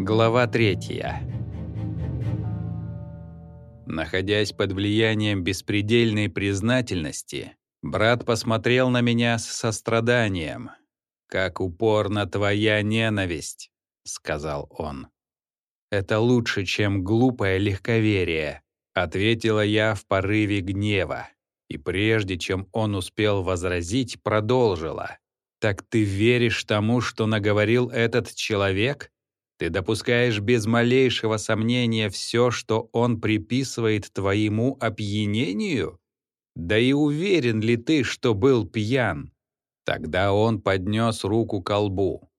Глава третья. Находясь под влиянием беспредельной признательности, брат посмотрел на меня с состраданием. «Как упорна твоя ненависть», — сказал он. «Это лучше, чем глупое легковерие», — ответила я в порыве гнева. И прежде чем он успел возразить, продолжила. «Так ты веришь тому, что наговорил этот человек? Ты допускаешь без малейшего сомнения все, что он приписывает твоему опьянению? Да и уверен ли ты, что был пьян?» Тогда он поднес руку к лбу.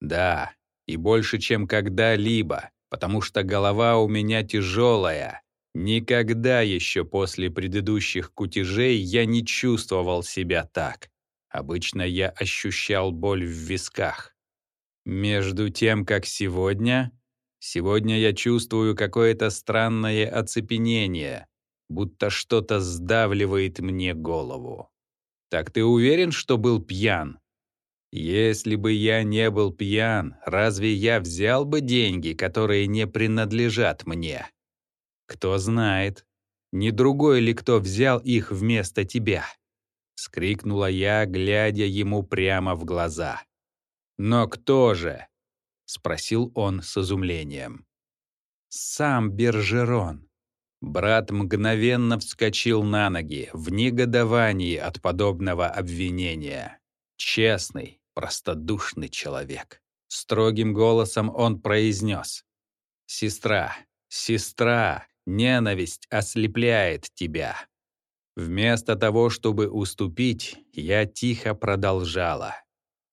«Да, и больше, чем когда-либо, потому что голова у меня тяжелая, Никогда еще после предыдущих кутежей я не чувствовал себя так. Обычно я ощущал боль в висках. Между тем, как сегодня... Сегодня я чувствую какое-то странное оцепенение, будто что-то сдавливает мне голову. Так ты уверен, что был пьян? Если бы я не был пьян, разве я взял бы деньги, которые не принадлежат мне? Кто знает, не другой ли кто взял их вместо тебя? Скрикнула я, глядя ему прямо в глаза. «Но кто же?» — спросил он с изумлением. «Сам Бержерон». Брат мгновенно вскочил на ноги в негодовании от подобного обвинения. Честный, простодушный человек. Строгим голосом он произнес. «Сестра, сестра, Ненависть ослепляет тебя. Вместо того, чтобы уступить, я тихо продолжала.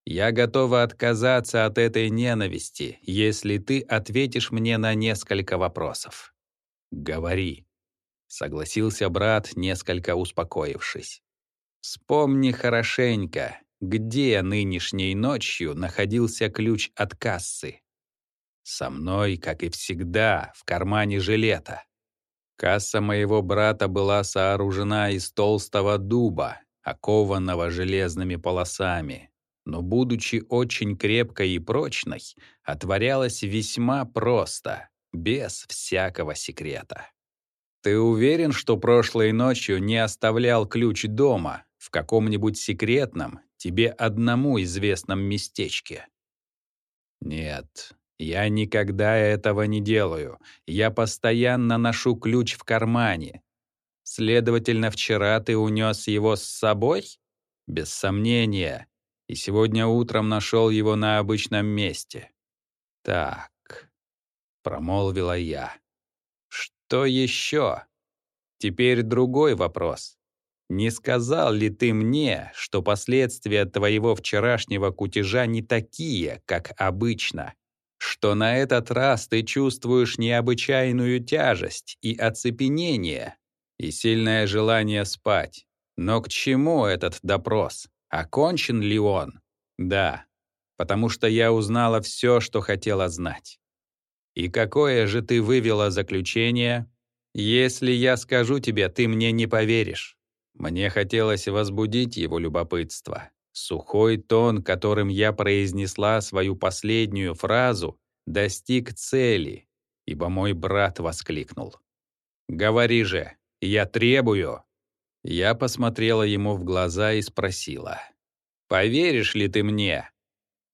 Я готова отказаться от этой ненависти, если ты ответишь мне на несколько вопросов. Говори. Согласился брат, несколько успокоившись. Вспомни хорошенько, где нынешней ночью находился ключ от кассы. Со мной, как и всегда, в кармане жилета. Касса моего брата была сооружена из толстого дуба, окованного железными полосами, но, будучи очень крепкой и прочной, отворялась весьма просто, без всякого секрета. «Ты уверен, что прошлой ночью не оставлял ключ дома, в каком-нибудь секретном, тебе одному известном местечке?» «Нет, я никогда этого не делаю. Я постоянно ношу ключ в кармане. Следовательно, вчера ты унес его с собой? Без сомнения. И сегодня утром нашел его на обычном месте. Так, промолвила я. Что еще? Теперь другой вопрос. Не сказал ли ты мне, что последствия твоего вчерашнего кутежа не такие, как обычно? что на этот раз ты чувствуешь необычайную тяжесть и оцепенение, и сильное желание спать. Но к чему этот допрос? Окончен ли он? Да, потому что я узнала все, что хотела знать. И какое же ты вывела заключение? Если я скажу тебе, ты мне не поверишь. Мне хотелось возбудить его любопытство. Сухой тон, которым я произнесла свою последнюю фразу, достиг цели, ибо мой брат воскликнул. «Говори же, я требую!» Я посмотрела ему в глаза и спросила. «Поверишь ли ты мне?»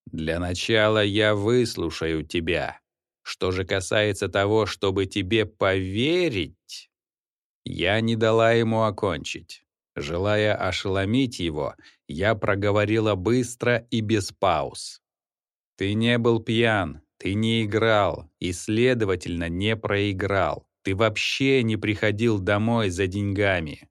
«Для начала я выслушаю тебя. Что же касается того, чтобы тебе поверить...» Я не дала ему окончить. Желая ошеломить его, я проговорила быстро и без пауз. «Ты не был пьян, ты не играл и, следовательно, не проиграл. Ты вообще не приходил домой за деньгами.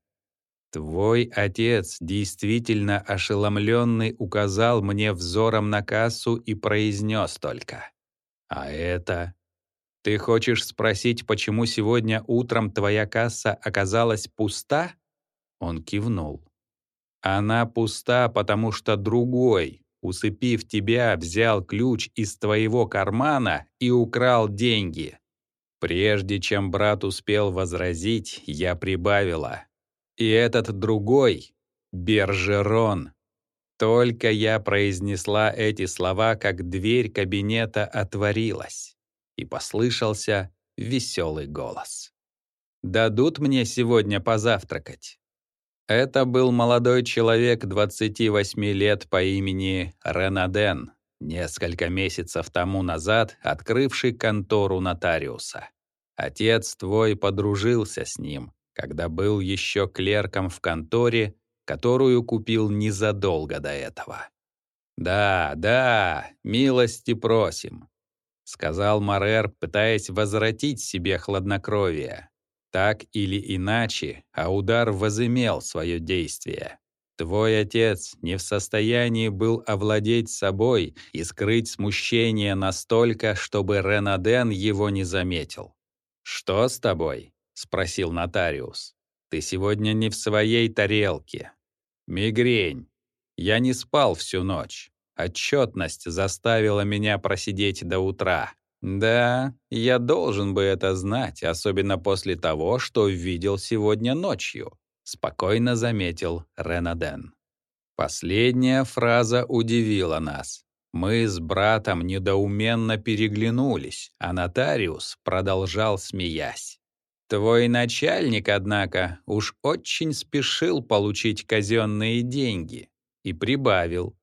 Твой отец, действительно ошеломленный, указал мне взором на кассу и произнес только. А это... Ты хочешь спросить, почему сегодня утром твоя касса оказалась пуста? Он кивнул. Она пуста, потому что другой, усыпив тебя, взял ключ из твоего кармана и украл деньги. Прежде чем брат успел возразить, я прибавила. И этот другой — Бержерон. Только я произнесла эти слова, как дверь кабинета отворилась. и послышался веселый голос. «Дадут мне сегодня позавтракать?» Это был молодой человек 28 лет по имени Ренаден, несколько месяцев тому назад открывший контору нотариуса. Отец твой подружился с ним, когда был еще клерком в конторе, которую купил незадолго до этого. «Да, да, милости просим», — сказал Марер, пытаясь возвратить себе хладнокровие. Так или иначе, а удар возымел свое действие. Твой отец не в состоянии был овладеть собой и скрыть смущение настолько, чтобы Ренаден его не заметил. «Что с тобой?» — спросил нотариус. «Ты сегодня не в своей тарелке. Мигрень. Я не спал всю ночь. Отчетность заставила меня просидеть до утра. Да, я должен бы это знать, особенно после того, что видел сегодня ночью, спокойно заметил Ренаден. Последняя фраза удивила нас. Мы с братом недоуменно переглянулись, а нотариус продолжал смеясь. Твой начальник, однако, уж очень спешил получить казенные деньги и прибавил.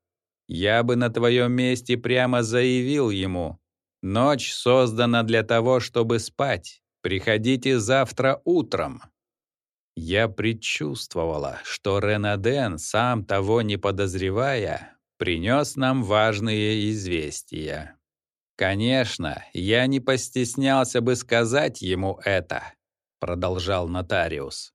Я бы на твоем месте прямо заявил ему, Ночь создана для того, чтобы спать. Приходите завтра утром. Я предчувствовала, что Ренаден, сам того не подозревая, принес нам важные известия. Конечно, я не постеснялся бы сказать ему это, продолжал нотариус.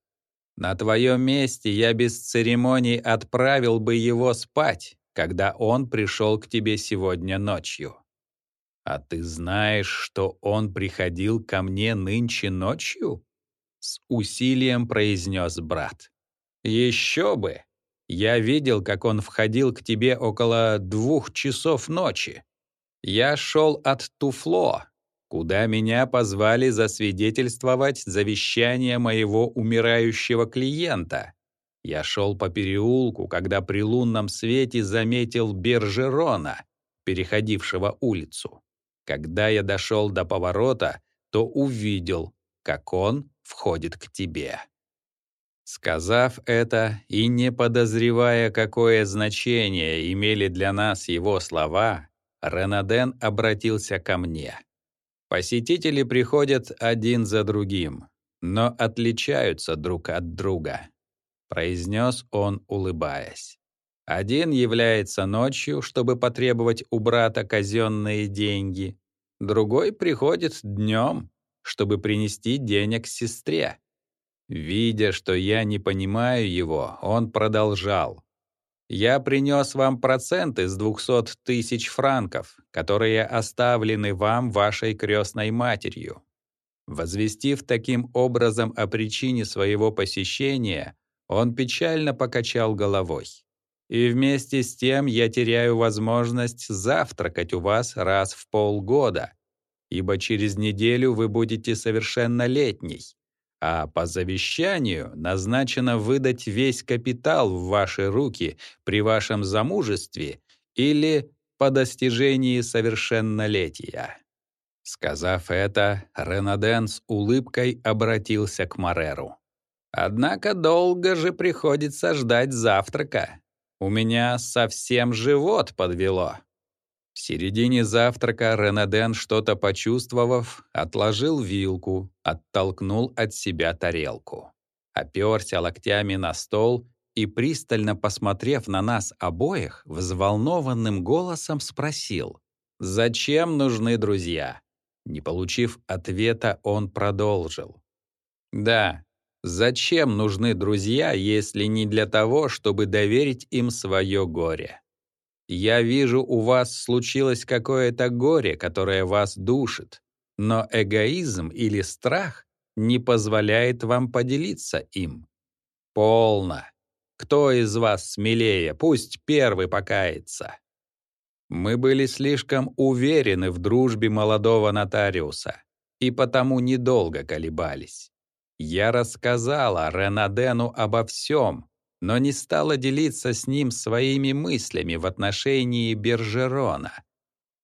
На твоем месте я без церемоний отправил бы его спать, когда он пришел к тебе сегодня ночью. «А ты знаешь, что он приходил ко мне нынче ночью?» С усилием произнес брат. «Еще бы! Я видел, как он входил к тебе около двух часов ночи. Я шел от Туфло, куда меня позвали засвидетельствовать завещание моего умирающего клиента. Я шел по переулку, когда при лунном свете заметил Бержерона, переходившего улицу. Когда я дошел до поворота, то увидел, как он входит к тебе. Сказав это и не подозревая, какое значение имели для нас его слова, Ренаден обратился ко мне. Посетители приходят один за другим, но отличаются друг от друга, произнес он, улыбаясь. Один является ночью, чтобы потребовать у брата казенные деньги, другой приходит днем, чтобы принести денег сестре. Видя, что я не понимаю его, он продолжал. «Я принес вам проценты с двухсот тысяч франков, которые оставлены вам вашей крестной матерью». Возвестив таким образом о причине своего посещения, он печально покачал головой. И вместе с тем я теряю возможность завтракать у вас раз в полгода, ибо через неделю вы будете совершеннолетний, а по завещанию назначено выдать весь капитал в ваши руки при вашем замужестве или по достижении совершеннолетия. Сказав это, Ренаден с улыбкой обратился к Мареру. «Однако долго же приходится ждать завтрака. У меня совсем живот подвело. В середине завтрака Ренаден, что-то почувствовав, отложил вилку, оттолкнул от себя тарелку. Оперся локтями на стол и, пристально посмотрев на нас обоих, взволнованным голосом спросил, «Зачем нужны друзья?» Не получив ответа, он продолжил. «Да, Зачем нужны друзья, если не для того, чтобы доверить им свое горе? Я вижу, у вас случилось какое-то горе, которое вас душит, но эгоизм или страх не позволяет вам поделиться им. Полно. Кто из вас смелее, пусть первый покается. Мы были слишком уверены в дружбе молодого нотариуса и потому недолго колебались. Я рассказала Ренадену обо всем, но не стала делиться с ним своими мыслями в отношении Бержерона.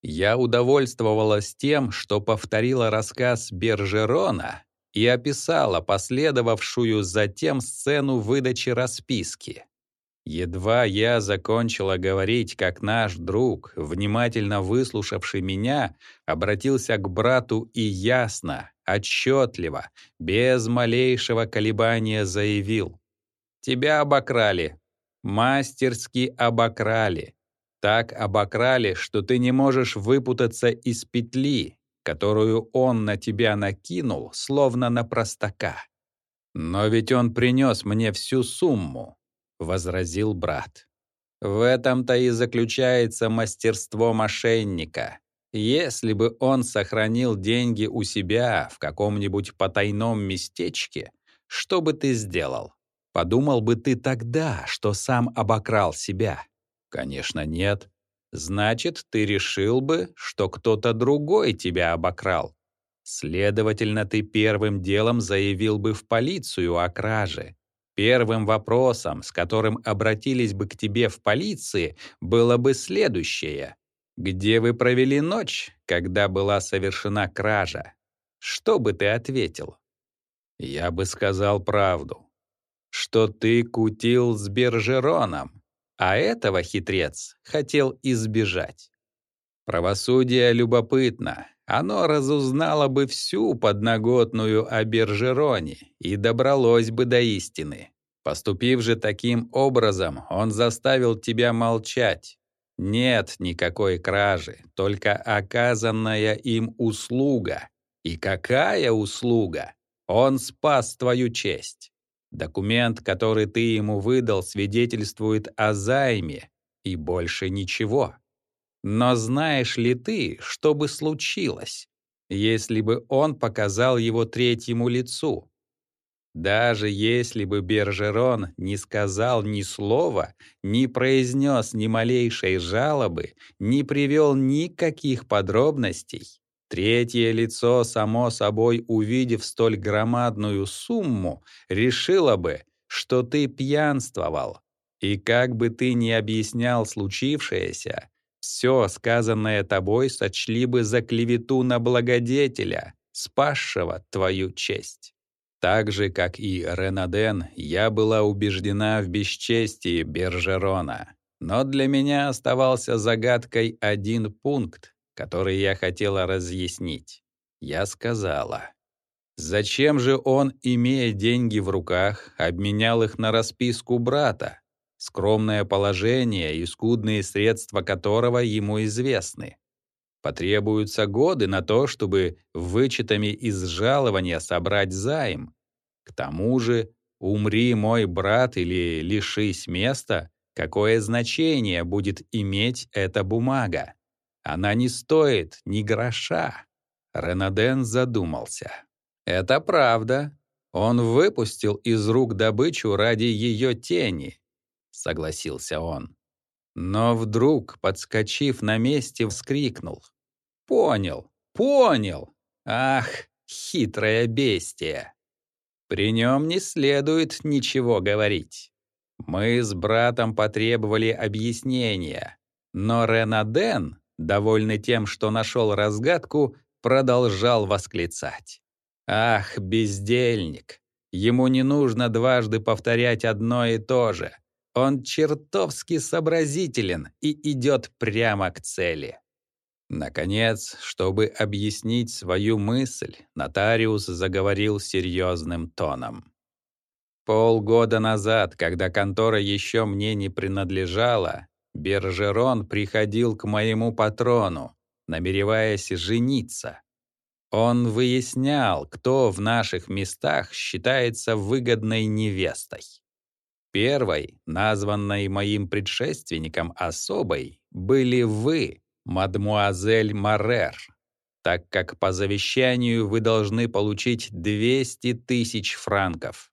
Я удовольствовалась тем, что повторила рассказ Бержерона и описала последовавшую затем сцену выдачи расписки. Едва я закончила говорить, как наш друг, внимательно выслушавший меня, обратился к брату и ясно, отчетливо, без малейшего колебания заявил. «Тебя обокрали. Мастерски обокрали. Так обокрали, что ты не можешь выпутаться из петли, которую он на тебя накинул, словно на простака. Но ведь он принес мне всю сумму, — возразил брат. В этом-то и заключается мастерство мошенника. Если бы он сохранил деньги у себя в каком-нибудь потайном местечке, что бы ты сделал? Подумал бы ты тогда, что сам обокрал себя? Конечно, нет. Значит, ты решил бы, что кто-то другой тебя обокрал. Следовательно, ты первым делом заявил бы в полицию о краже. Первым вопросом, с которым обратились бы к тебе в полиции, было бы следующее. Где вы провели ночь, когда была совершена кража? Что бы ты ответил? Я бы сказал правду. Что ты кутил с Бержероном. А этого хитрец хотел избежать. Правосудие любопытно. Оно разузнало бы всю подноготную о Бержероне и добралось бы до истины. Поступив же таким образом, он заставил тебя молчать. Нет никакой кражи, только оказанная им услуга. И какая услуга? Он спас твою честь. Документ, который ты ему выдал, свидетельствует о займе и больше ничего. Но знаешь ли ты, что бы случилось, если бы он показал его третьему лицу? Даже если бы Бержерон не сказал ни слова, не произнес ни малейшей жалобы, не привел никаких подробностей, Третье лицо, само собой увидев столь громадную сумму, решило бы, что ты пьянствовал. И как бы ты ни объяснял случившееся, все сказанное тобой сочли бы за клевету на благодетеля, спасшего твою честь. Так же, как и Ренаден, я была убеждена в бесчестии Бержерона. Но для меня оставался загадкой один пункт, который я хотела разъяснить. Я сказала, зачем же он, имея деньги в руках, обменял их на расписку брата, скромное положение и скудные средства которого ему известны? Потребуются годы на то, чтобы вычетами из жалования собрать займ. К тому же, умри мой брат или лишись места, какое значение будет иметь эта бумага? Она не стоит ни гроша. Ренаден задумался. Это правда. Он выпустил из рук добычу ради ее тени, согласился он. Но вдруг, подскочив на месте, вскрикнул. «Понял, понял! Ах, хитрое бестие!» При нем не следует ничего говорить. Мы с братом потребовали объяснения, но Ренаден довольный тем, что нашел разгадку, продолжал восклицать. «Ах, бездельник! Ему не нужно дважды повторять одно и то же. Он чертовски сообразителен и идет прямо к цели». Наконец, чтобы объяснить свою мысль, нотариус заговорил серьезным тоном. Полгода назад, когда контора еще мне не принадлежала, Бержерон приходил к моему патрону, намереваясь жениться. Он выяснял, кто в наших местах считается выгодной невестой. Первой, названной моим предшественником особой, были вы, мадмуазель Марер, так как по завещанию вы должны получить 200 тысяч франков.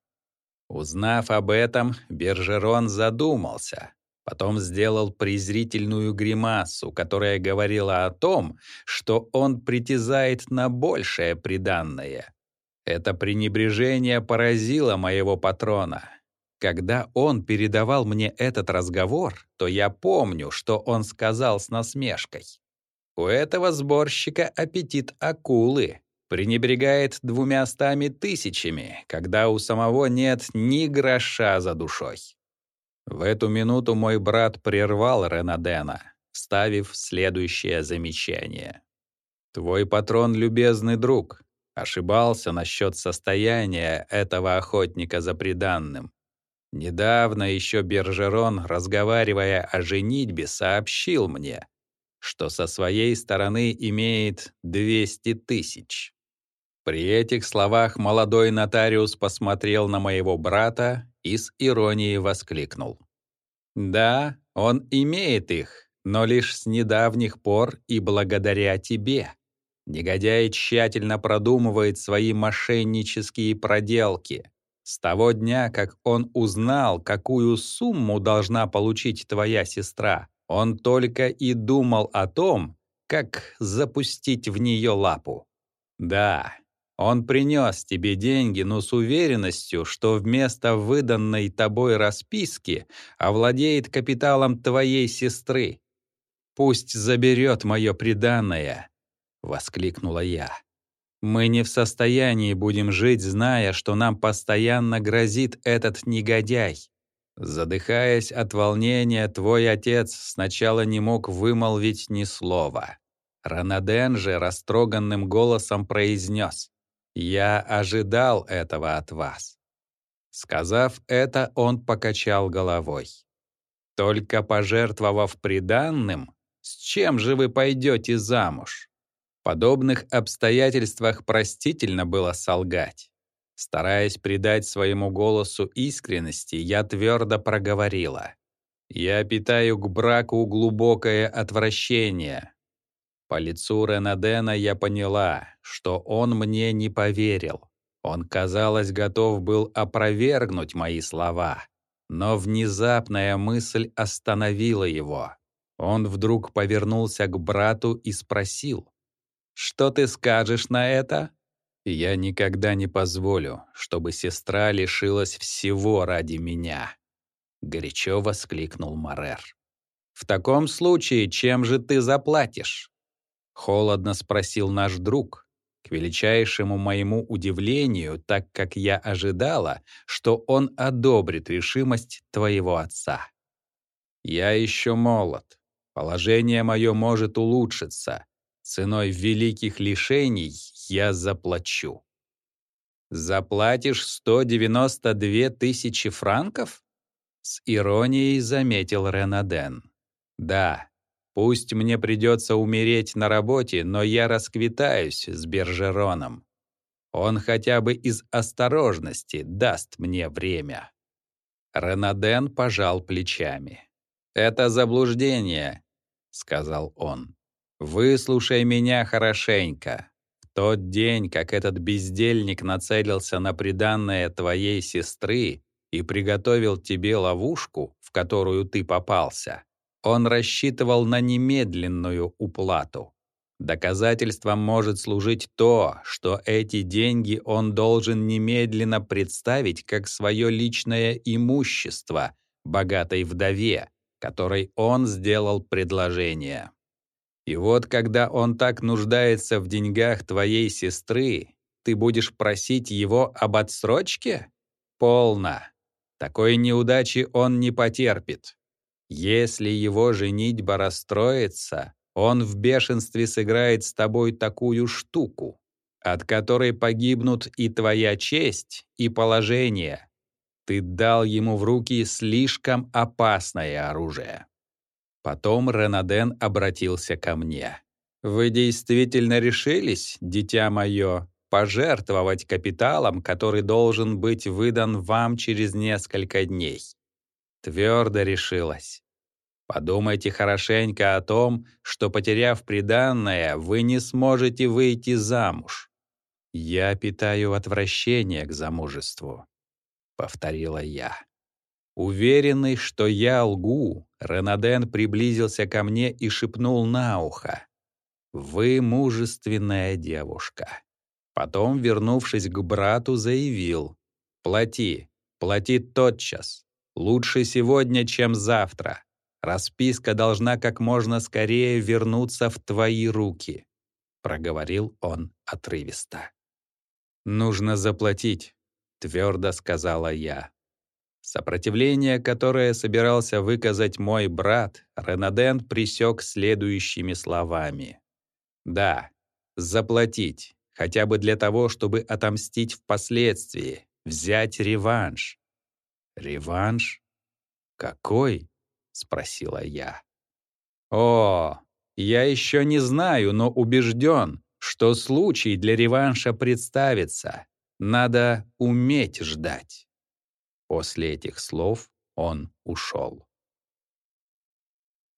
Узнав об этом, Бержерон задумался, Потом сделал презрительную гримасу, которая говорила о том, что он притязает на большее приданное. Это пренебрежение поразило моего патрона. Когда он передавал мне этот разговор, то я помню, что он сказал с насмешкой. У этого сборщика аппетит акулы. Пренебрегает двумястами тысячами, когда у самого нет ни гроша за душой. В эту минуту мой брат прервал Ренадена, вставив следующее замечание. «Твой патрон — любезный друг, ошибался насчет состояния этого охотника за приданным. Недавно еще Бержерон, разговаривая о женитьбе, сообщил мне, что со своей стороны имеет 200 тысяч. При этих словах молодой нотариус посмотрел на моего брата и с иронией воскликнул. «Да, он имеет их, но лишь с недавних пор и благодаря тебе. Негодяй тщательно продумывает свои мошеннические проделки. С того дня, как он узнал, какую сумму должна получить твоя сестра, он только и думал о том, как запустить в нее лапу. Да, он принес тебе деньги, но с уверенностью, что вместо выданной тобой расписки овладеет капиталом твоей сестры. «Пусть заберет мое преданное», — воскликнула я. Мы не в состоянии будем жить, зная, что нам постоянно грозит этот негодяй. Задыхаясь от волнения, твой отец сначала не мог вымолвить ни слова. Ранаден же растроганным голосом произнес «Я ожидал этого от вас». Сказав это, он покачал головой. «Только пожертвовав приданным, с чем же вы пойдете замуж?» подобных обстоятельствах простительно было солгать. Стараясь придать своему голосу искренности, я твердо проговорила. «Я питаю к браку глубокое отвращение». По лицу Ренадена я поняла, что он мне не поверил. Он, казалось, готов был опровергнуть мои слова. Но внезапная мысль остановила его. Он вдруг повернулся к брату и спросил. Что ты скажешь на это? Я никогда не позволю, чтобы сестра лишилась всего ради меня, горячо воскликнул Марер. В таком случае, чем же ты заплатишь? Холодно спросил наш друг. К величайшему моему удивлению, так как я ожидала, что он одобрит решимость твоего отца. Я еще молод. Положение мое может улучшиться, Ценой великих лишений я заплачу. Заплатишь 192 тысячи франков? С иронией заметил Ренаден. Да, пусть мне придется умереть на работе, но я расквитаюсь с Бержероном. Он хотя бы из осторожности даст мне время. Ренаден пожал плечами. «Это заблуждение», — сказал он. Выслушай меня хорошенько. В тот день, как этот бездельник нацелился на приданное твоей сестры и приготовил тебе ловушку, в которую ты попался, он рассчитывал на немедленную уплату. Доказательством может служить то, что эти деньги он должен немедленно представить как свое личное имущество богатой вдове, которой он сделал предложение. И вот когда он так нуждается в деньгах твоей сестры, ты будешь просить его об отсрочке? Полно. Такой неудачи он не потерпит. Если его женитьба расстроится, он в бешенстве сыграет с тобой такую штуку, от которой погибнут и твоя честь, и положение. Ты дал ему в руки слишком опасное оружие. Потом Ренаден обратился ко мне. «Вы действительно решились, дитя мое, пожертвовать капиталом, который должен быть выдан вам через несколько дней?» Твердо решилась. Подумайте хорошенько о том, что, потеряв приданное, вы не сможете выйти замуж. «Я питаю отвращение к замужеству», — повторила я. Уверенный, что я лгу, Ренаден приблизился ко мне и шепнул на ухо. «Вы мужественная девушка». Потом, вернувшись к брату, заявил. «Плати, плати тотчас. Лучше сегодня, чем завтра. Расписка должна как можно скорее вернуться в твои руки», — проговорил он отрывисто. «Нужно заплатить», — твердо сказала я. Сопротивление, которое собирался выказать мой брат, Ренаден присек следующими словами. «Да, заплатить, хотя бы для того, чтобы отомстить впоследствии, взять реванш». «Реванш? Какой?» — спросила я. «О, я еще не знаю, но убежден, что случай для реванша представится. Надо уметь ждать». После этих слов он ушел.